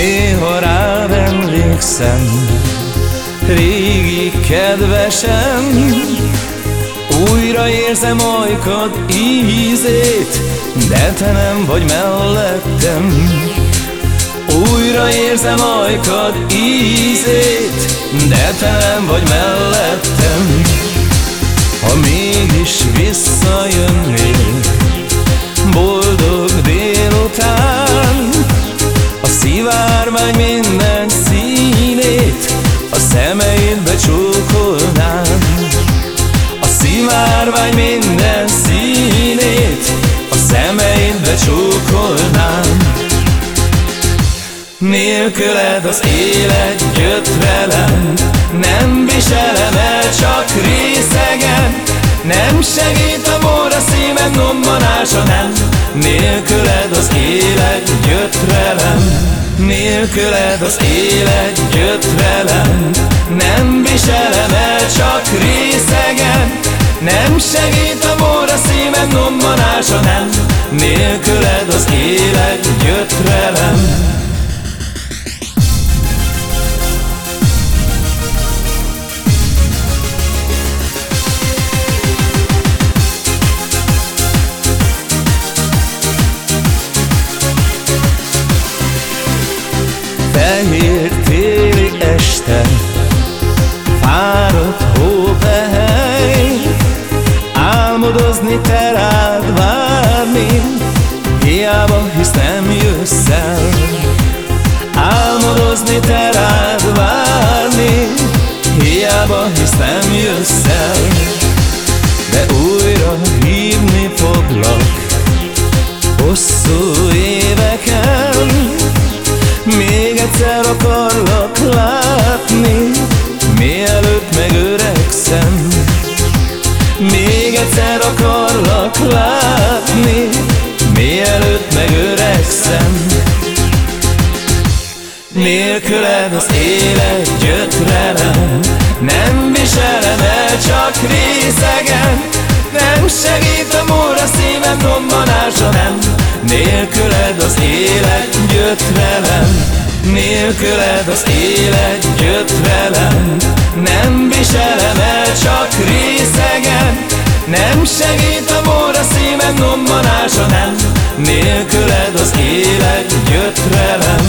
Néha rád emlékszem Régi kedvesem Újra érzem ajkad ízét De te nem vagy mellettem. Újra érzem ajkad ízét De te nem vagy mellettem. Ha mégis visszajönnél szemeidbe csókolnám. A szivárvány minden színét A szemeidbe csókolnám. Nélküled az élet jött velem Nem viselem el, csak részegen Nem segít a mor a szívem gombanása, nem. Nélküled az élet jött velem Nélküled az élet jött velem. Nem viselem el, csak részegen Nem segít a mor a szívem gombanása, nem. Nélküled az élet jött velem Fehér téli este. Fáradt hópehely Álmodozni te rád várni Hiába hisz nem jössz el. Álmodozni te rád várni Hiába hisz nem jössz el. De újra hívni foglak Hosszú éveken egyszer akarlak látni Mielőtt megöregszem. Még egyszer akarlak látni Mielőtt megöregszem. Nélküled az élet gyötrelem Nem viselem el, csak részegen Nem segít a móra szívem robbanása, nem. Nélküled az élet jött velem Nélküled az élet jött velem. Nem viselem el, csak részegen Nem segít a mor a szívem gombanása, nem. Nélküled az élet jött velem